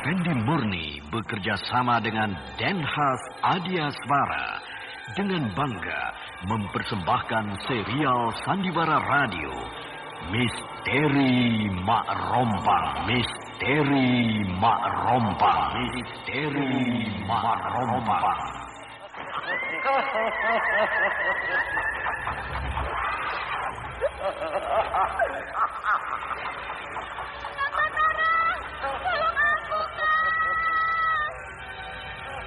Effendi Murni bekerja sama dengan Denhas Adiaswara dengan bangga mempersembahkan serial Sandiwara Radio Misteri Mak Rompang Misteri Mak Rompang Misteri Mak Rompang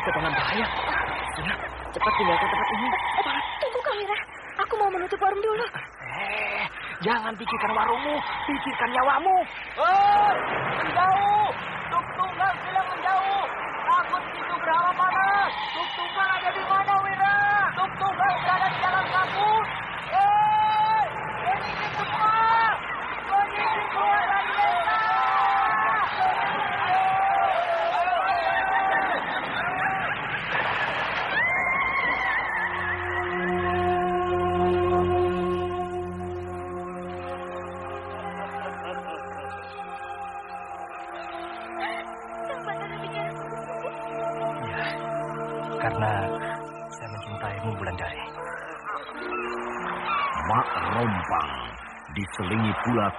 Kita dengan bahaya. Sudah, cepat tinggalkan tempat ini. Tunggu Kamira, aku mau menutup warung dulu. Eh, jangan pikirkan warungmu, pikirkan nyawamu. Oh,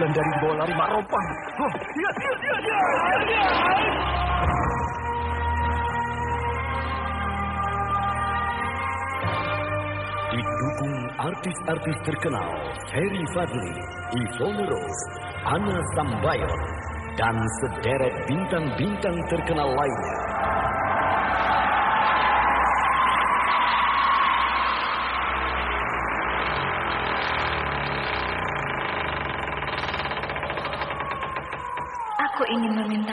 Celaka, ulan dari bawa lari mak rompang. Didukung artis-artis terkenal Ferry Fadli, Ivone Rose, Anna Sambayon, dan sederet bintang-bintang terkenal lainnya. Aku ingin meminta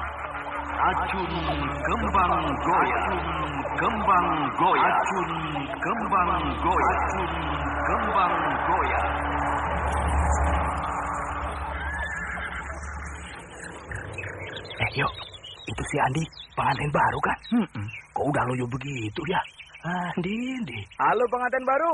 Racun Kembang Goya Kembang Goya Racun Kembang Goya Racun Kembang Goya Eh, yuk. Itu si Andi, pengantin baru kan? Kok udah loyo begitu ya? Ah, Andi, Halo pengantin baru.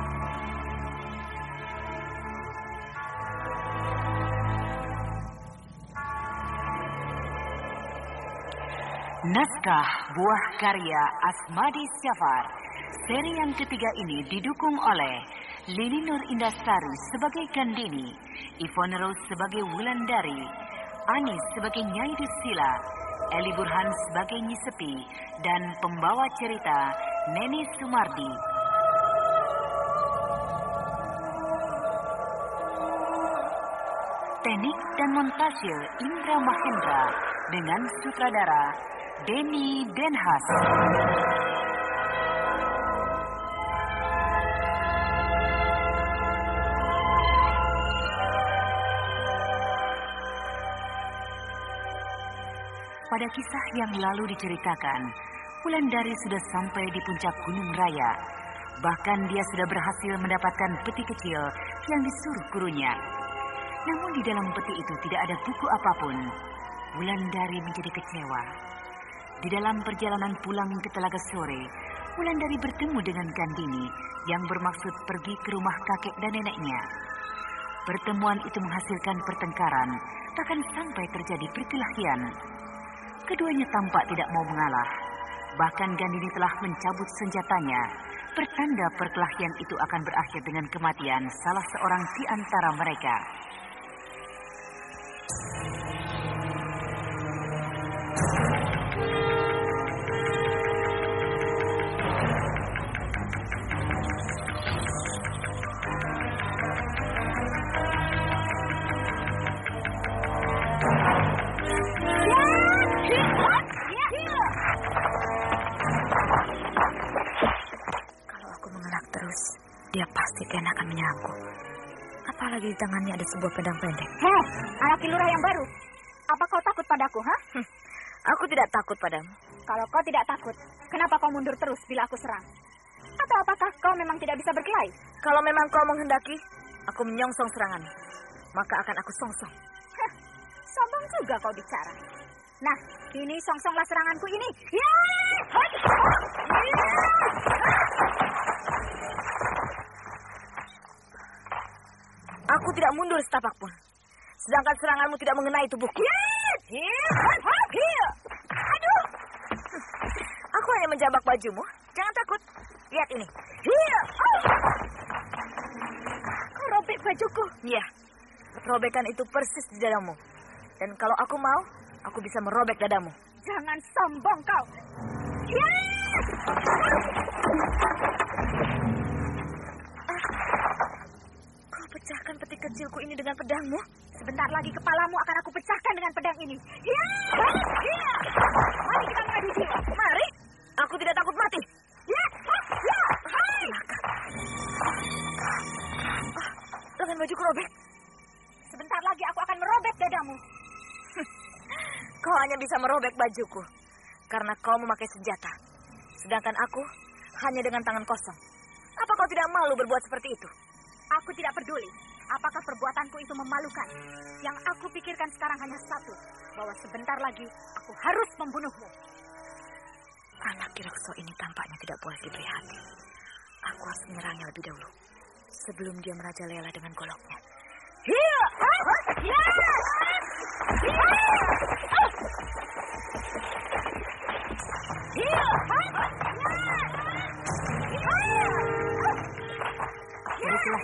Naskah Buah Karya Asmadi Syafar. Seri yang ketiga ini didukung oleh Lili Nur Indastari sebagai Gandini, Ivone Rose sebagai Wulandari, Anis sebagai Nyai Dusila, Eli Burhan sebagai Nyisepi, dan pembawa cerita Neni Sumardi. Teknik dan montase Indra Mahendra dengan sutradara Denny Denhas. Pada kisah yang lalu diceritakan, Wulandari sudah sampai di puncak Gunung Raya. Bahkan dia sudah berhasil mendapatkan peti kecil yang disuruh gurunya. Namun di dalam peti itu tidak ada buku apa pun. Wulandari menjadi kecewa. Di dalam perjalanan pulang ke Telaga Sore, Wulandari bertemu dengan Gandini yang bermaksud pergi ke rumah kakek dan neneknya. Pertemuan itu menghasilkan pertengkaran, bahkan sampai terjadi perkelahian. Keduanya tampak tidak mau mengalah. Bahkan Gandini telah mencabut senjatanya, pertanda perkelahian itu akan berakhir dengan kematian salah seorang di antara mereka. Dia pasti Ken akan menyerangku. Apalagi di tangannya ada sebuah pedang pendek. Heh, anak lurah yang baru. Apa kau takut padaku, ha? Aku tidak takut padamu. Kalau kau tidak takut, kenapa kau mundur terus bila aku serang? Atau apakah kau memang tidak bisa berkelahi? Kalau memang kau menghendaki, aku menyongsong serangan. Maka akan aku songsong. Heh, sombong juga kau bicara. Nah, kini songsonglah seranganku ini. Ya! Aku tidak mundur setapak pun. Sedangkan seranganmu tidak mengenai tubuhku. Aduh! Aku hanya menjambak bajumu. Jangan takut. Lihat ini. Kau robek bajuku. Iya. Robekan itu persis di dadamu. Dan kalau aku mau, aku bisa merobek dadamu. Jangan sombong kau. Ya! Pecahkan peti kecilku ini dengan pedangmu? Sebentar lagi kepalamu akan aku pecahkan dengan pedang ini. Ya! Ya! Mari kita mengadu jiwa. Mari. Aku tidak takut mati. Ya! Ya! Hai! Lengan bajuku robek. Sebentar lagi aku akan merobek dadamu. Kau hanya bisa merobek bajuku. Karena kau memakai senjata. Sedangkan aku hanya dengan tangan kosong. Apa kau tidak malu berbuat seperti itu? Aku tidak peduli apakah perbuatanku itu memalukan. Yang aku pikirkan sekarang hanya satu, bahwa sebentar lagi aku harus membunuhmu. Anak Kilokso ini tampaknya tidak boleh diberi hati. Aku harus menyerangnya lebih dahulu. Sebelum dia merajalela dengan goloknya.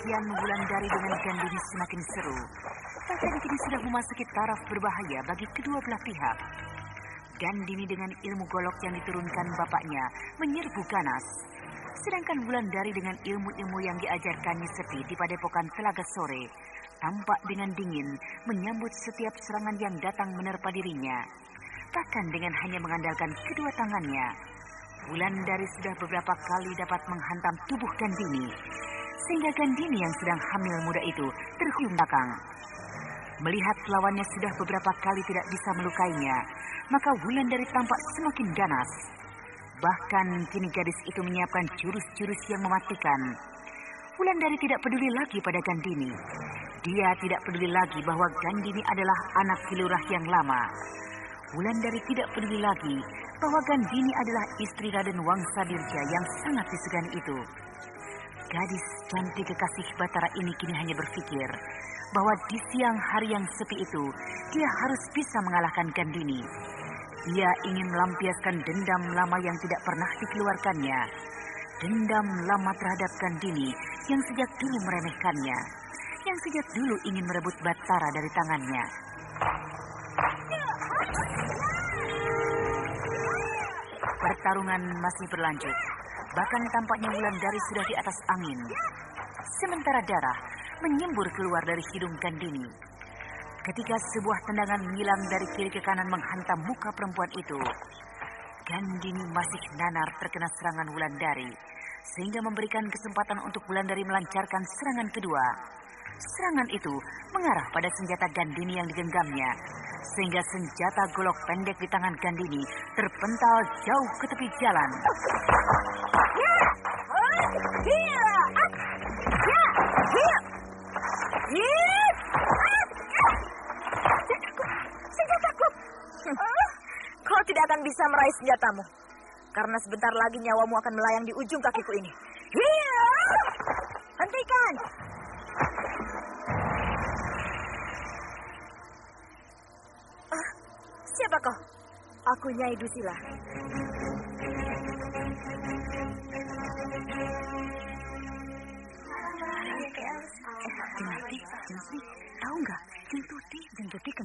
Perkelahian Wulandari dengan Gandini semakin seru. Bahkan kini sudah memasuki taraf berbahaya bagi kedua belah pihak. Gandini dengan ilmu golok yang diturunkan bapaknya menyerbu ganas. Sedangkan Wulandari dengan ilmu-ilmu yang diajarkannya sepi di padepokan Telaga Sore tampak dengan dingin menyambut setiap serangan yang datang menerpa dirinya. Bahkan dengan hanya mengandalkan kedua tangannya, Wulandari sudah beberapa kali dapat menghantam tubuh Gandini, sehingga Gandini yang sedang hamil muda itu terhuyung belakang. Melihat lawannya sudah beberapa kali tidak bisa melukainya, maka Wulandari tampak semakin ganas. Bahkan kini gadis itu menyiapkan jurus-jurus yang mematikan. Wulandari tidak peduli lagi pada Gandini. Dia tidak peduli lagi bahwa Gandini adalah anak kilurah yang lama. Wulandari tidak peduli lagi bahwa Gandini adalah istri Raden Wangsa Dirja yang sangat disegani itu. Gadis cantik kekasih Batara ini kini hanya berpikir bahwa di siang hari yang sepi itu dia harus bisa mengalahkan Gandini. Ia ingin melampiaskan dendam lama yang tidak pernah dikeluarkannya. Dendam lama terhadap Gandini yang sejak dulu meremehkannya. Yang sejak dulu ingin merebut Batara dari tangannya. Pertarungan masih berlanjut. Bahkan tampaknya Wulandari sudah di atas angin. Sementara darah menyembur keluar dari hidung Gandini. Ketika sebuah tendangan menyilang dari kiri ke kanan menghantam muka perempuan itu, Gandini masih nanar terkena serangan Wulandari, sehingga memberikan kesempatan untuk Wulandari melancarkan serangan kedua. Serangan itu mengarah pada senjata Gandini yang digenggamnya, sehingga senjata golok pendek di tangan Gandini terpental jauh ke tepi jalan. Kau tidak akan bisa meraih senjatamu. Karena sebentar lagi nyawamu akan melayang di ujung kakiku ini. Hentikan! Siapa kau? Aku Nyai Dusila. Jengtuti, Jengtuti, tahu nggak? Jengtuti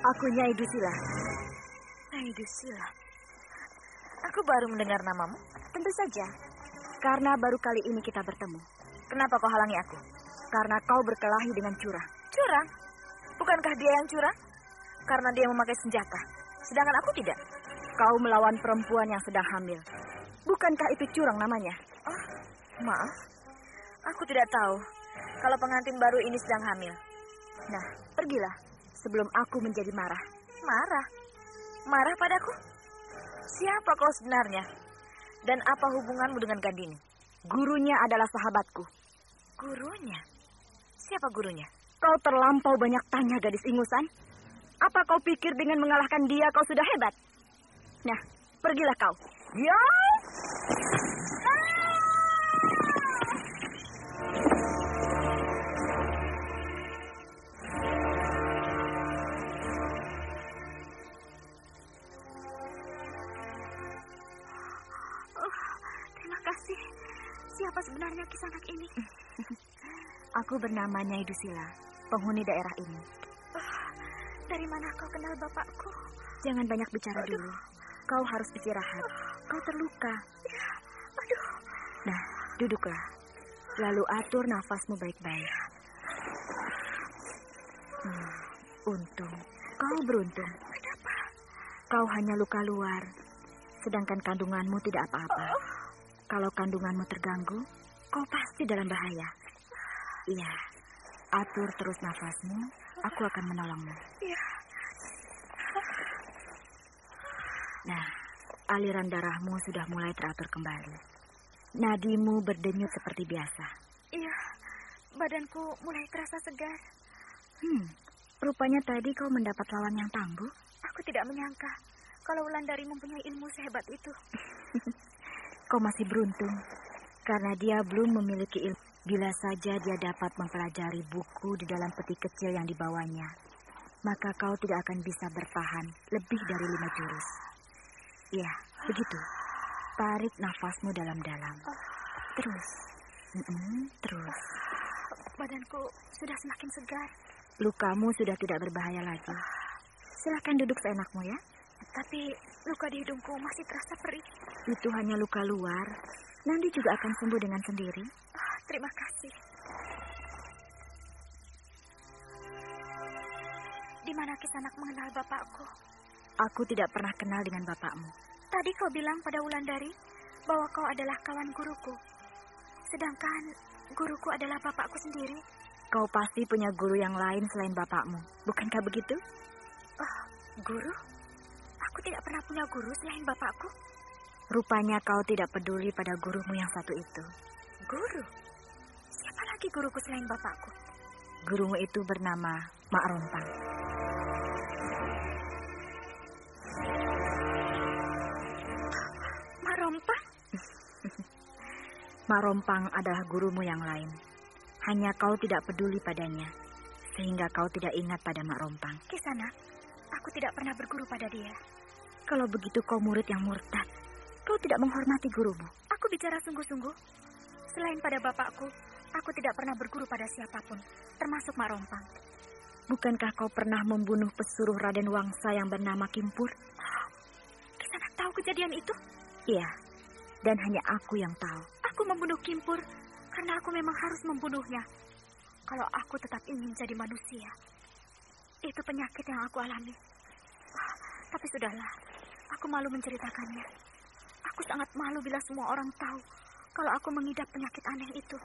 Aku Nyai Dusila. Nyai Dusila. Aku baru mendengar namamu. Tentu saja. Karena baru kali ini kita bertemu. Kenapa kau halangi aku? Karena kau berkelahi dengan curang. Curang? Bukankah dia yang curang? Karena dia memakai senjata. Sedangkan aku tidak. Kau melawan perempuan yang sedang hamil. Bukankah itu curang namanya? Oh, maaf. Aku tidak tahu kalau pengantin baru ini sedang hamil. Nah, pergilah sebelum aku menjadi marah. Marah? Marah padaku? Siapa kau sebenarnya? Dan apa hubunganmu dengan Gandini? Gurunya adalah sahabatku. Gurunya? Siapa gurunya? Kau terlampau banyak tanya gadis ingusan. Apa kau pikir dengan mengalahkan dia kau sudah hebat? Nah, pergilah kau. Ya! Terima Aku bernama Nyai Dusila, penghuni daerah ini. dari mana kau kenal bapakku? Jangan banyak bicara dulu. Kau harus istirahat. Kau terluka. aduh. Nah, duduklah. Lalu atur nafasmu baik-baik. Hmm, untung. Kau beruntung. Kenapa? Kau hanya luka luar. Sedangkan kandunganmu tidak apa-apa. Kalau kandunganmu terganggu, kau pasti dalam bahaya. Iya, atur terus nafasmu. Aku akan menolongmu. Iya. Nah, aliran darahmu sudah mulai teratur kembali. Nadimu berdenyut seperti biasa. Iya, badanku mulai terasa segar. Hmm, rupanya tadi kau mendapat lawan yang tangguh. Aku tidak menyangka kalau Wulandari mempunyai ilmu sehebat itu. kau masih beruntung karena dia belum memiliki ilmu. Bila saja dia dapat mempelajari buku di dalam peti kecil yang dibawanya, maka kau tidak akan bisa bertahan lebih dari lima jurus. Ya, begitu. Tarik nafasmu dalam-dalam. Terus. Mm-mm, terus. Badanku sudah semakin segar. Lukamu sudah tidak berbahaya lagi. Silahkan duduk seenakmu ya. Tapi luka di hidungku masih terasa perih. Itu hanya luka luar. Nanti juga akan sembuh dengan sendiri. Terima kasih. Di mana Kisanak mengenal bapakku? Aku tidak pernah kenal dengan bapakmu. Tadi kau bilang pada Wulandari bahwa kau adalah kawan guruku. Sedangkan guruku adalah bapakku sendiri. Kau pasti punya guru yang lain selain bapakmu. Bukankah begitu? Oh, guru? Aku tidak pernah punya guru selain bapakku. Rupanya kau tidak peduli pada gurumu yang satu itu. Guru? Lagi guruku selain bapakku? Gurumu itu bernama Mak Rompang. Mak Rompang? Mak Rompang adalah gurumu yang lain. Hanya kau tidak peduli padanya, sehingga kau tidak ingat pada Mak Rompang. Kisana, aku tidak pernah berguru pada dia. Kalau begitu kau murid yang murtad. Kau tidak menghormati gurumu. Aku bicara sungguh-sungguh. Selain pada bapakku, aku tidak pernah berguru pada siapa pun, termasuk Mak Rompang. Bukankah kau pernah membunuh pesuruh Raden Wangsa yang bernama Kimpur? Kisana tahu kejadian itu? Iya, dan hanya aku yang tahu. Aku membunuh Kimpur karena aku memang harus membunuhnya. Kalau aku tetap ingin jadi manusia, itu penyakit yang aku alami. Tapi sudahlah, aku malu menceritakannya. Aku sangat malu bila semua orang tahu kalau aku mengidap penyakit aneh itu.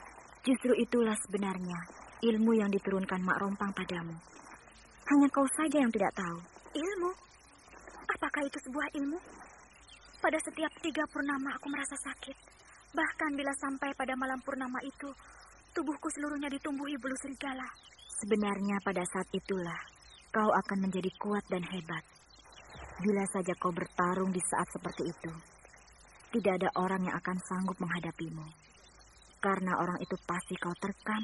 Justru itulah sebenarnya ilmu yang diturunkan Mak Rompang padamu. Hanya kau saja yang tidak tahu. Ilmu? Apakah itu sebuah ilmu? Pada setiap tiga purnama aku merasa sakit. Bahkan bila sampai pada malam purnama itu, tubuhku seluruhnya ditumbuhi bulu serigala. Sebenarnya pada saat itulah kau akan menjadi kuat dan hebat. Bila saja kau bertarung di saat seperti itu, tidak ada orang yang akan sanggup menghadapimu. Karena orang itu pasti kau terkam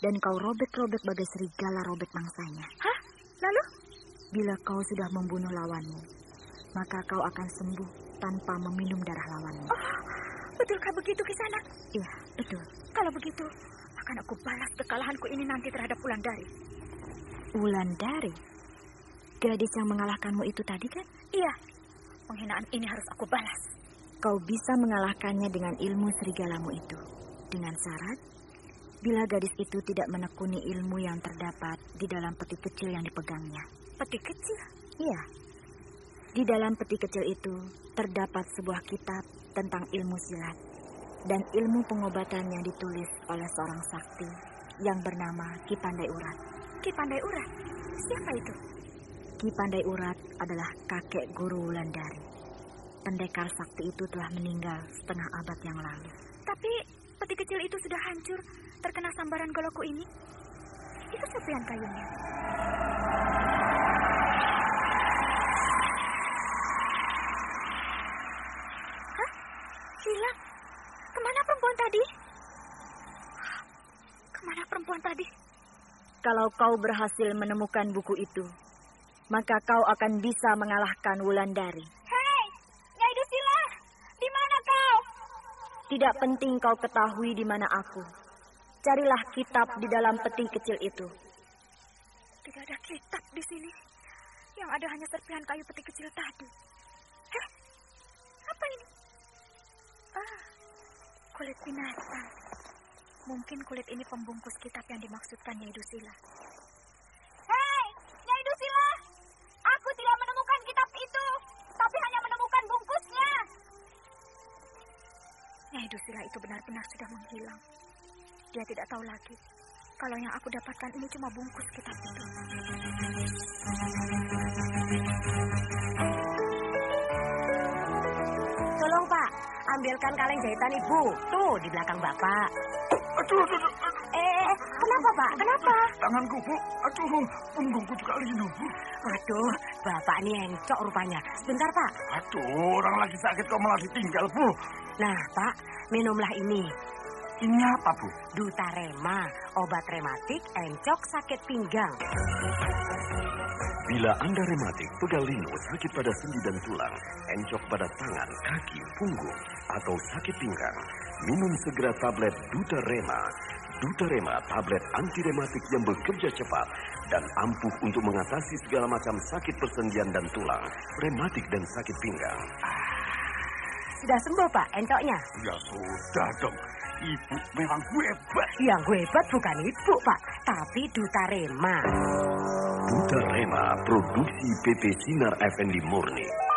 dan kau robek-robek bagai serigala robek mangsanya. Hah? Lalu? Bila kau sudah membunuh lawanmu, maka kau akan sembuh tanpa meminum darah lawanmu. Oh, betulkah begitu Kisanak? Iya, betul. Kalau begitu, akan aku balas kekalahanku ini nanti terhadap Wulandari. Wulandari? Gadis yang mengalahkanmu itu tadi kan? Iya, penghinaan ini harus aku balas. Kau bisa mengalahkannya dengan ilmu serigalamu itu. Dengan syarat, bila gadis itu tidak menekuni ilmu yang terdapat di dalam peti kecil yang dipegangnya. Peti kecil? Iya. Di dalam peti kecil itu terdapat sebuah kitab tentang ilmu silat dan ilmu pengobatan yang ditulis oleh seorang sakti yang bernama Ki Pandai Urat. Ki Pandai Urat? Siapa itu? Ki Pandai Urat adalah kakek guru Wulandari. Pendekar sakti itu telah meninggal setengah abad yang lalu. Peti kecil itu sudah hancur terkena sambaran golokku ini. Itu serpihan kayunya. Hah? Hilang? Ke mana perempuan tadi? Ke mana perempuan tadi? Kalau kau berhasil menemukan buku itu, maka kau akan bisa mengalahkan Wulandari. Hei, Nyai Dusila, di mana kau? Tidak penting kau ketahui di mana aku. Carilah kitab di dalam peti kecil itu. Tidak ada kitab di sini. Yang ada hanya serpihan kayu peti kecil tadi. Heh, apa ini? Ah, kulit binatang. Mungkin kulit ini pembungkus kitab yang dimaksudkan Nyai Dusila. Hei, benar-benar sudah menghilang. Dia tidak tahu lagi kalau yang aku dapatkan ini cuma bungkus kitab itu. Tolong Pak, ambilkan kaleng jahitan Ibu. Tuh, di belakang Bapak. Aduh, aduh, aduh, kenapa Pak? Kenapa? Tanganku, Bu. Aduh, punggungku juga linu, Bu. Waduh, Bapak ini encok rupanya. Sebentar Pak. Aduh, orang lagi sakit kok malah ditinggal, Bu. Nah Pak, minumlah ini. Ini apa, Bu? Dutarema, obat rematik encok sakit pinggang. Bila Anda rematik, pegal linu, sakit pada sendi dan tulang, encok pada tangan, kaki, punggung, atau sakit pinggang, minum segera tablet Duta Rema. Dutarema tablet antirematik yang bekerja cepat dan ampuh untuk mengatasi segala macam sakit persendian dan tulang, rematik dan sakit pinggang. Sudah sembuh, Pak, encoknya? Ya sudah dong. Ibu memang hebat. Yang hebat bukan ibu, Pak, tapi Duta Rema. Dutarema produksi PT Sinar Effendi Murni.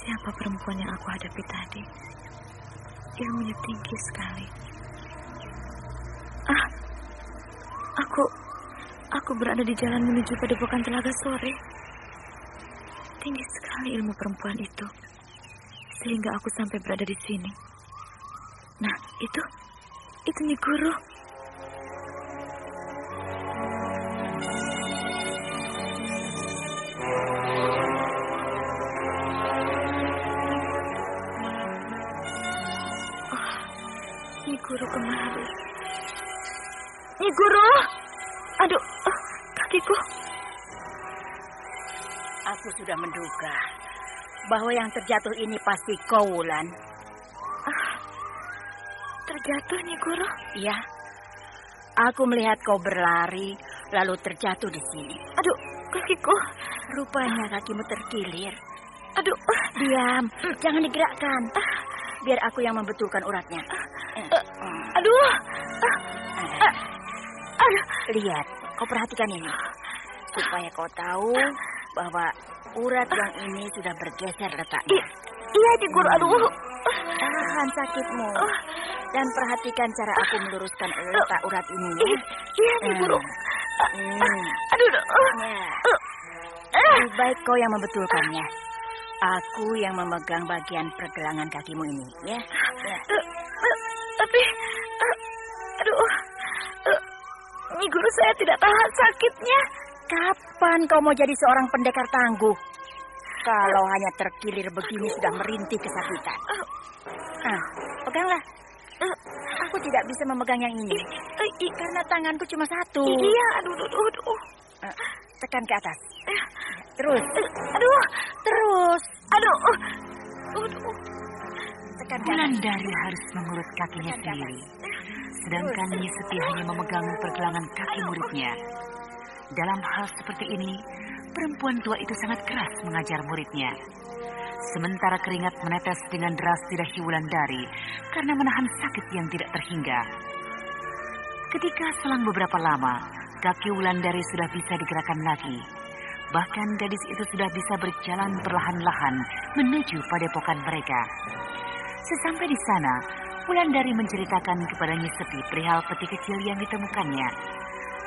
Siapa perempuan yang aku hadapi tadi? Ilmunya tinggi sekali. Ah, aku, aku berada di jalan menuju padepokan telaga sore. Tinggi sekali ilmu perempuan itu sehingga aku sampai berada di sini. Nah, itu, itu Nyi Guru. Guru kemari. Nyi Guru! Aduh, oh, kakiku. Aku sudah menduga bahwa yang terjatuh ini pasti kau, Wulan. Terjatuh, Nyi Guru. Ya, aku melihat kau berlari lalu terjatuh di sini. Aduh, kakiku. Rupanya kakimu terkilir. Aduh, Diam, jangan digerakkan. Biar aku yang membetulkan uratnya. Aduh. Lihat, kau perhatikan ini. Supaya kau tahu bahwa urat yang ini sudah bergeser letaknya. I- iya, Nyi Guru. Aduh. Tahan sakitmu. Dan perhatikan cara aku meluruskan letak urat ini. ya. I- iya, Nyi Guru. Hmm. Aduh, aduh. Ya. Lebih baik kau yang membetulkannya. Aku yang memegang bagian pergelangan kakimu ini, ya. Ya. Tapi, Nyi Guru saya tidak tahan sakitnya. Kapan kau mau jadi seorang pendekar tangguh? Kalau hanya terkilir begini sudah merintih kesakitan. Ah, peganglah. Eh, Aku tidak bisa memegang yang ini. eh, Karena tanganku cuma satu. Iya, aduh, aduh, aduh. Eh, Tekan ke atas. Terus, Eh, Aduh, terus. aduh, aduh. Tekan ke atas. Wulandari harus mengurut kakinya sendiri. Sedangkan Nyi Sepi hanya memegang pergelangan kaki muridnya. Dalam hal seperti ini, perempuan tua itu sangat keras mengajar muridnya. Sementara keringat menetes dengan deras di dahi Wulandari karena menahan sakit yang tidak terhingga. Ketika selang beberapa lama, kaki Wulandari sudah bisa digerakkan lagi. Bahkan gadis itu sudah bisa berjalan perlahan-lahan menuju padepokan mereka. Sesampai di sana, Wulandari menceritakan kepada Nyi Sepi perihal peti kecil yang ditemukannya.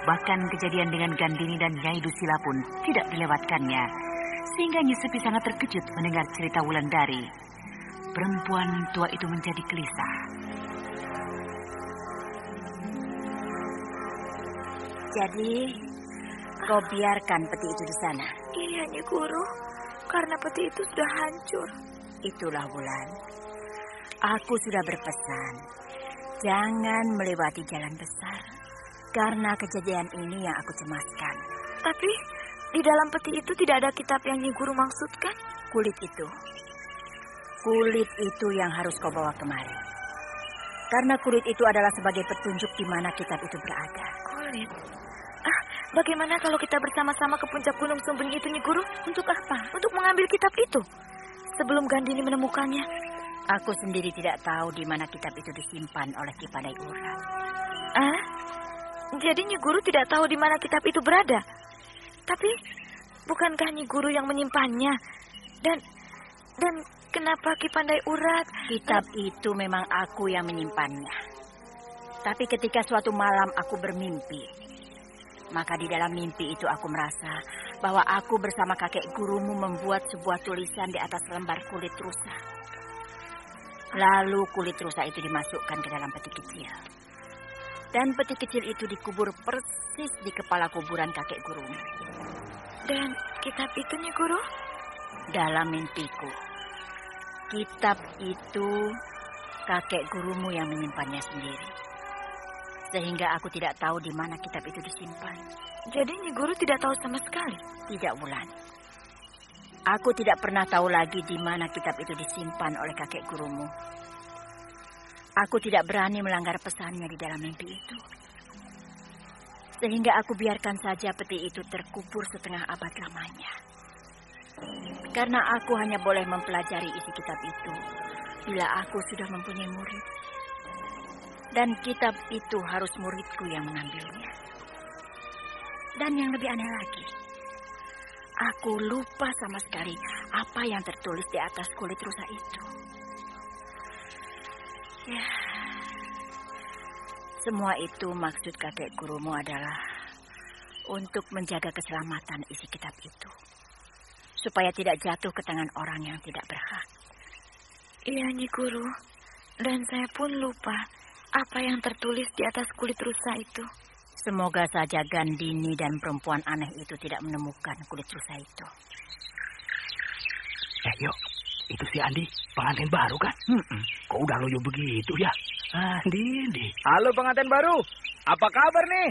Bahkan kejadian dengan Gandini dan Nyai Dusila pun tidak dilewatkannya. Sehingga Nyi Sepi sangat terkejut mendengar cerita Wulandari. Perempuan tua itu menjadi gelisah. Jadi, kau biarkan peti itu di sana. Iya, Nyi Guru. Karena peti itu sudah hancur. Itulah Wulan. Aku sudah berpesan. Jangan melewati jalan besar. Karena kejadian ini yang aku cemaskan. Tapi, di dalam peti itu tidak ada kitab yang Nyi Guru maksudkan. Kulit itu. Kulit itu yang harus kau bawa kemari. Karena kulit itu adalah sebagai petunjuk di mana kitab itu berada. Kulit. Ah, bagaimana kalau kita bersama-sama ke puncak gunung sembunyi itu, Nyi Guru? Untuk apa? Untuk mengambil kitab itu. Sebelum Gandini menemukannya. Aku sendiri tidak tahu di mana kitab itu disimpan oleh Ki Pandai Urat. Ah, jadi Nyi Guru tidak tahu di mana kitab itu berada. Tapi, bukankah Nyi Guru yang menyimpannya? Dan, dan kenapa Ki Pandai Urat? Kitab itu memang aku yang menyimpannya. Tapi ketika suatu malam aku bermimpi, maka di dalam mimpi itu aku merasa bahwa aku bersama kakek gurumu membuat sebuah tulisan di atas lembar kulit rusa. Lalu kulit rusa itu dimasukkan ke dalam peti kecil. Dan peti kecil itu dikubur persis di kepala kuburan kakek gurumu. Dan kitab itu, Nyi Guru? Dalam mimpiku, kitab itu kakek gurumu yang menyimpannya sendiri. Sehingga aku tidak tahu di mana kitab itu disimpan. Jadi Nyi Guru tidak tahu sama sekali? Tidak, Wulan. Aku tidak pernah tahu lagi di mana kitab itu disimpan oleh kakek gurumu. Aku tidak berani melanggar pesannya di dalam mimpi itu. Sehingga aku biarkan saja peti itu terkubur setengah abad lamanya. Karena aku hanya boleh mempelajari isi kitab itu bila aku sudah mempunyai murid. Dan kitab itu harus muridku yang mengambilnya. Dan yang lebih aneh lagi, aku lupa sama sekali apa yang tertulis di atas kulit rusa itu. Ya, semua itu maksud kakek gurumu adalah untuk menjaga keselamatan isi kitab itu. Supaya tidak jatuh ke tangan orang yang tidak berhak. Iya, Nyi Guru. Dan saya pun lupa apa yang tertulis di atas kulit rusa itu. Semoga saja Gandini dan perempuan aneh itu tidak menemukan kulit rusa itu. Eh, yuk. Itu si Andi, pengantin baru kan? Hmm, kok udah loyo begitu ya? Andi, Andi. Halo pengantin baru. Apa kabar nih?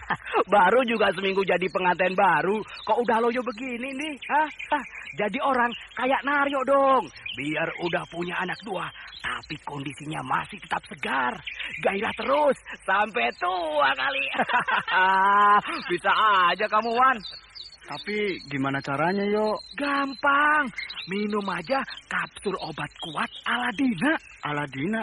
baru juga seminggu jadi pengantin baru. Kok udah loyo begini nih? Hah? Hah? Jadi orang kayak Naryo dong. Biar udah punya anak dua, tapi kondisinya masih tetap segar. Gairah terus sampai tua kali. Bisa aja kamu, Wan. Tapi gimana caranya, yo? Gampang. Minum aja kapsul obat kuat Aladina. Aladina?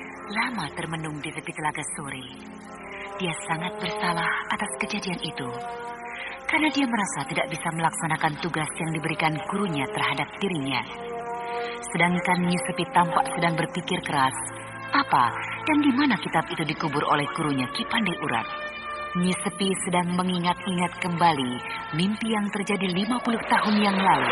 lama termenung di tepi telaga sore. Dia sangat bersalah atas kejadian itu. Karena dia merasa tidak bisa melaksanakan tugas yang diberikan gurunya terhadap dirinya. Sedangkan Yusufi tampak sedang berpikir keras, apa dan di mana kitab itu dikubur oleh gurunya Ki Pandai Urat. Nyi Sepi sedang mengingat-ingat kembali mimpi yang terjadi 50 tahun yang lalu.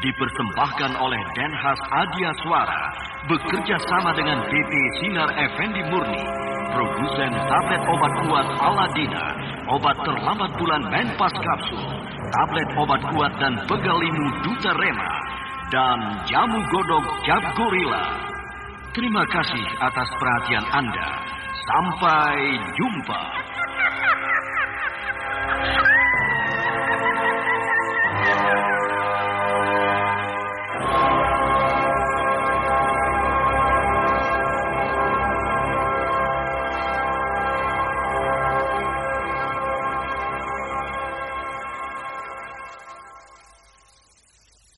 dipersembahkan oleh Denhas Adia Suara bekerja sama dengan PT Sinar Effendi Murni produsen tablet obat kuat Aladina obat terlambat bulan Menpas Kapsul tablet obat kuat dan pegalimu Duta Rema dan jamu godok Jab Gorilla Terima kasih atas perhatian Anda. Sampai jumpa.